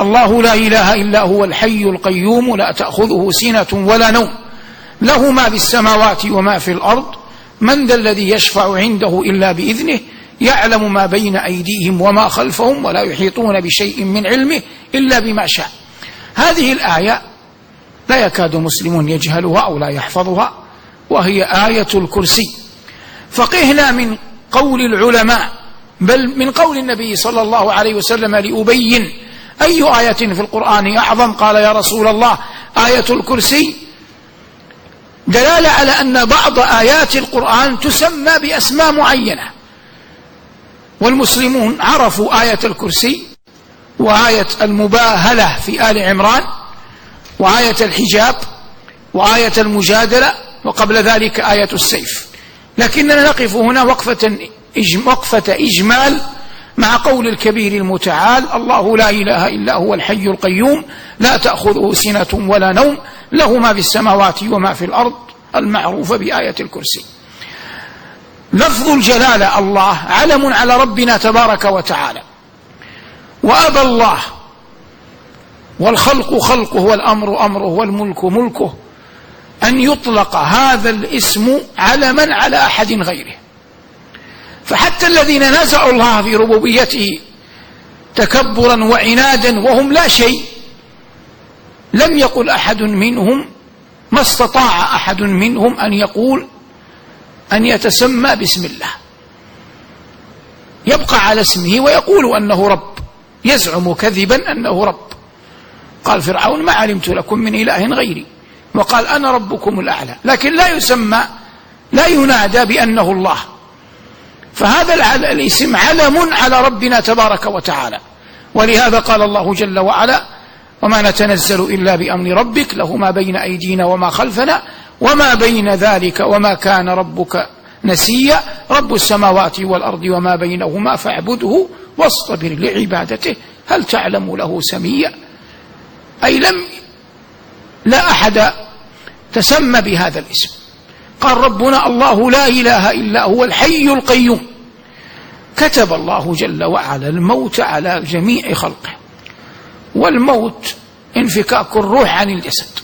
الله لا إله إلا هو الحي القيوم لا تأخذه سنة ولا نوم. له ما في السماوات وما في الأرض. من ذا الذي يشفع عنده إلا بإذنه؟ يعلم ما بين أيديهم وما خلفهم ولا يحيطون بشيء من علمه إلا بما شاء. هذه الآية لا يكاد مسلم يجهلها أو لا يحفظها وهي آية الكرسي. فقهنا من قول العلماء بل من قول النبي صلى الله عليه وسلم لأبين أي آية في القرآن أعظم؟ قال يا رسول الله آية الكرسي. دلالة على أن بعض آيات القرآن تسمى بأسماء معينة. والمسلمون عرفوا آية الكرسي وآية المباهلة في آل عمران وآية الحجاب وآية المجادلة وقبل ذلك آية السيف. لكننا نقف هنا وقفة وقفة إجمال مع قول الكبير المتعال الله لا إله إلا هو الحي القيوم لا تأخذه سنة ولا نوم له ما في السماوات وما في الأرض المعروف بآية الكرسي. لفظ الجلالة الله علم على ربنا تبارك وتعالى. وأبى الله والخلق خلقه والأمر أمره والملك ملكه أن يطلق هذا الاسم علما على أحد غيره. فحتى الذين نزعوا الله في ربوبيته تكبرا وعنادا وهم لا شيء. لم يقل أحد منهم ما استطاع أحد منهم أن يقول أن يتسمى باسم الله. يبقى على اسمه ويقول أنه رب يزعم كذبا أنه رب. قال فرعون ما علمت لكم من إله غيري. وقال أنا ربكم الأعلى. لكن لا يسمى لا ينادى بأنه الله. فهذا الاسم علم على ربنا تبارك وتعالى. ولهذا قال الله جل وعلا وما نتنزل إلا بأمر ربك له ما بين أيدينا وما خلفنا وما بين ذلك وما كان ربك نسيا. رب السماوات والأرض وما بينهما فاعبده واصطبر لعبادته هل تعلم له سميا؟ أي لم لا أحد تسمى بهذا الاسم. قال ربنا الله لا إله إلا هو الحي القيوم. كتب الله جل وعلا الموت على جميع خلقه. والموت انفكاك الروح عن الجسد.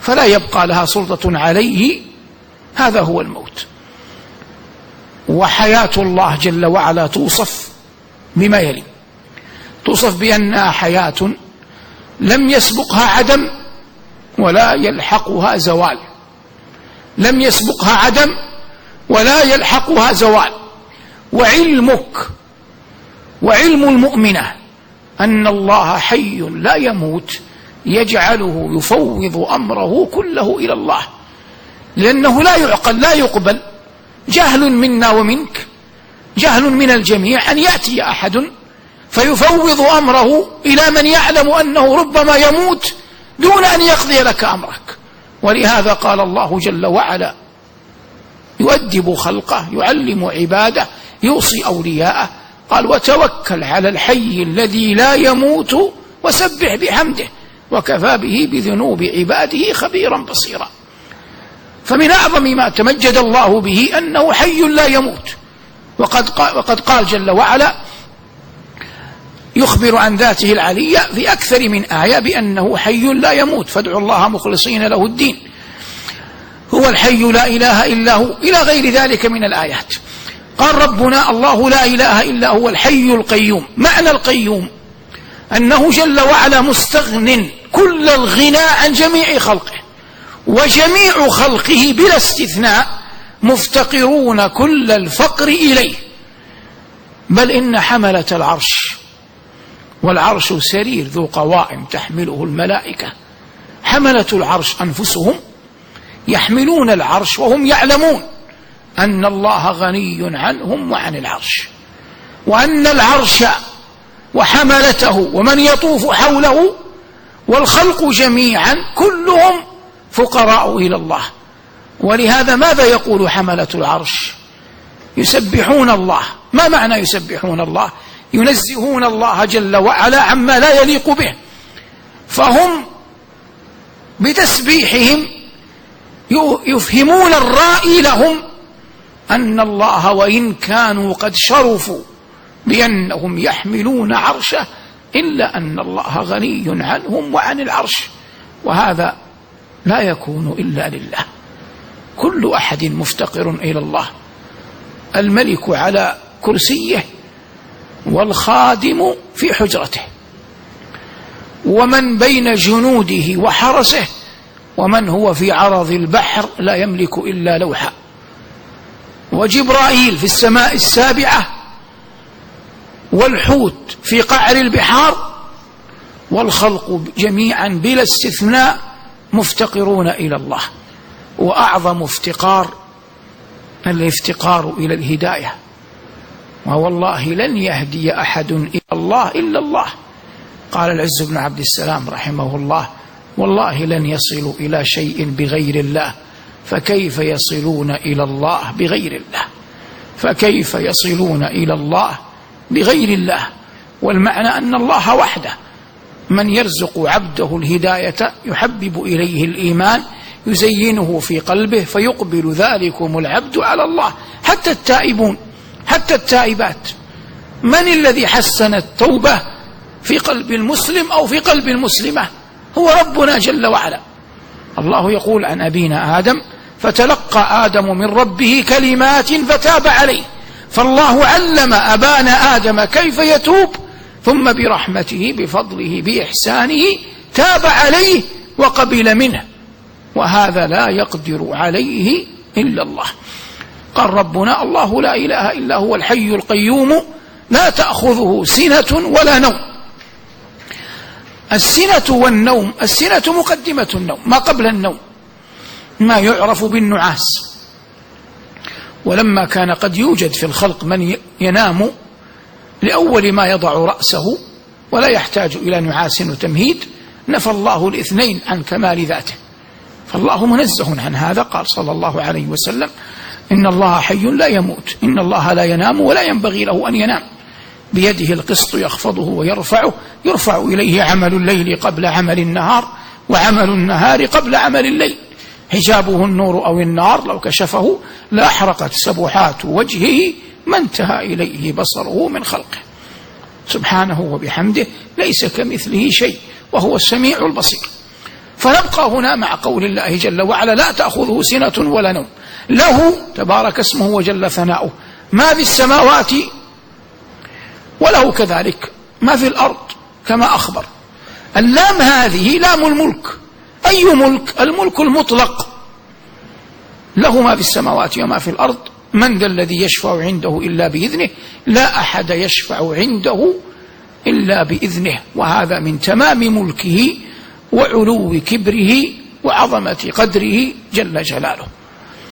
فلا يبقى لها سلطة عليه. هذا هو الموت. وحياة الله جل وعلا توصف بما يلي. توصف بأنها حياة لم يسبقها عدم ولا يلحقها زوال. لم يسبقها عدم ولا يلحقها زوال. وعلمك وعلم المؤمنة أن الله حي لا يموت يجعله يفوض أمره كله إلى الله. لأنه لا يعقل لا يقبل. جهل منا ومنك جهل من الجميع أن يأتي أحد فيفوض أمره إلى من يعلم أنه ربما يموت دون أن يقضي لك أمرك. ولهذا قال الله جل وعلا يؤدب خلقه يعلم عباده يوصي أولياءه. قال وتوكل على الحي الذي لا يموت وسبح بحمده وكفى به بذنوب عباده خبيرا بصيرا. فمن أعظم ما تمجد الله به أنه حي لا يموت. وقد قال, وقد قال جل وعلا يخبر عن ذاته العلية في أكثر من آية بأنه حي لا يموت. فادعوا الله مخلصين له الدين. هو الحي لا إله إلا هو. إلى غير ذلك من الآيات. قال ربنا الله لا إله إلا هو الحي القيوم. معنى القيوم؟ أنه جل وعلا مستغن كل الغنى عن جميع خلقه وجميع خلقه بلا استثناء مفتقرون كل الفقر إليه. بل إن حملة العرش والعرش سرير ذو قوائم تحمله الملائكة. حملة العرش أنفسهم يحملون العرش وهم يعلمون. أن الله غني عنهم وعن العرش. وأن العرش وحملته ومن يطوف حوله والخلق جميعا كلهم فقراء إلى الله. ولهذا ماذا يقول حملة العرش؟ يسبحون الله. ما معنى يسبحون الله؟ ينزهون الله جل وعلا عما لا يليق به. فهم بتسبيحهم يفهمون الرائي لهم أن الله وإن كانوا قد شرفوا بأنهم يحملون عرشه إلا أن الله غني عنهم وعن العرش. وهذا لا يكون إلا لله. كل أحد مفتقر إلى الله. الملك على كرسيه والخادم في حجرته. ومن بين جنوده وحرسه ومن هو في عرض البحر لا يملك إلا لوحا. وجبرائيل في السماء السابعة والحوت في قعر البحار والخلق جميعا بلا استثناء مفتقرون إلى الله وأعظم افتقار الافتقار إلى الهداية ووالله لن يهدي أحد إلى الله إلا الله قال العز بن عبد السلام رحمه الله والله لن يصلوا إلى شيء بغير الله فكيف يصلون إلى الله بغير الله؟ فكيف يصلون إلى الله بغير الله؟ والمعنى أن الله وحده. من يرزق عبده الهداية يحبب إليه الإيمان يزينه في قلبه فيقبل ذلكم العبد على الله. حتى التائبون حتى التائبات. من الذي حسن التوبة في قلب المسلم أو في قلب المسلمة؟ هو ربنا جل وعلا. الله يقول عن أبينا آدم فتلقى آدم من ربه كلمات فتاب عليه. فالله علم أبانا آدم كيف يتوب ثم برحمته بفضله بإحسانه تاب عليه وقبل منه. وهذا لا يقدر عليه إلا الله. قال ربنا الله لا إله إلا هو الحي القيوم لا تأخذه سنة ولا نوم. السنة والنوم السنة مقدمة النوم ما قبل النوم ما يعرف بالنعاس. ولما كان قد يوجد في الخلق من ينام لأول ما يضع رأسه ولا يحتاج إلى نعاس وتمهيد نفى الله الاثنين عن كمال ذاته. فالله منزه عن هذا قال صلى الله عليه وسلم إن الله حي لا يموت إن الله لا ينام ولا ينبغي له أن ينام. بيده القسط يخفضه ويرفعه. يرفع إليه عمل الليل قبل عمل النهار وعمل النهار قبل عمل الليل. حجابه النور أو النار لو كشفه لأحرقت سبحات وجهه ما انتهى إليه بصره من خلقه. سبحانه وبحمده ليس كمثله شيء وهو السميع البصير. فنبقى هنا مع قول الله جل وعلا لا تأخذه سنة ولا نوم. له تبارك اسمه وجل ثناؤه. ما في السماوات وله كذلك ما في الأرض كما أخبر. اللام هذه لام الملك. أي ملك؟ الملك المطلق. له ما في السماوات وما في الأرض. من ذا الذي يشفع عنده إلا بإذنه؟ لا أحد يشفع عنده إلا بإذنه. وهذا من تمام ملكه وعلو كبره وعظمة قدره جل جلاله.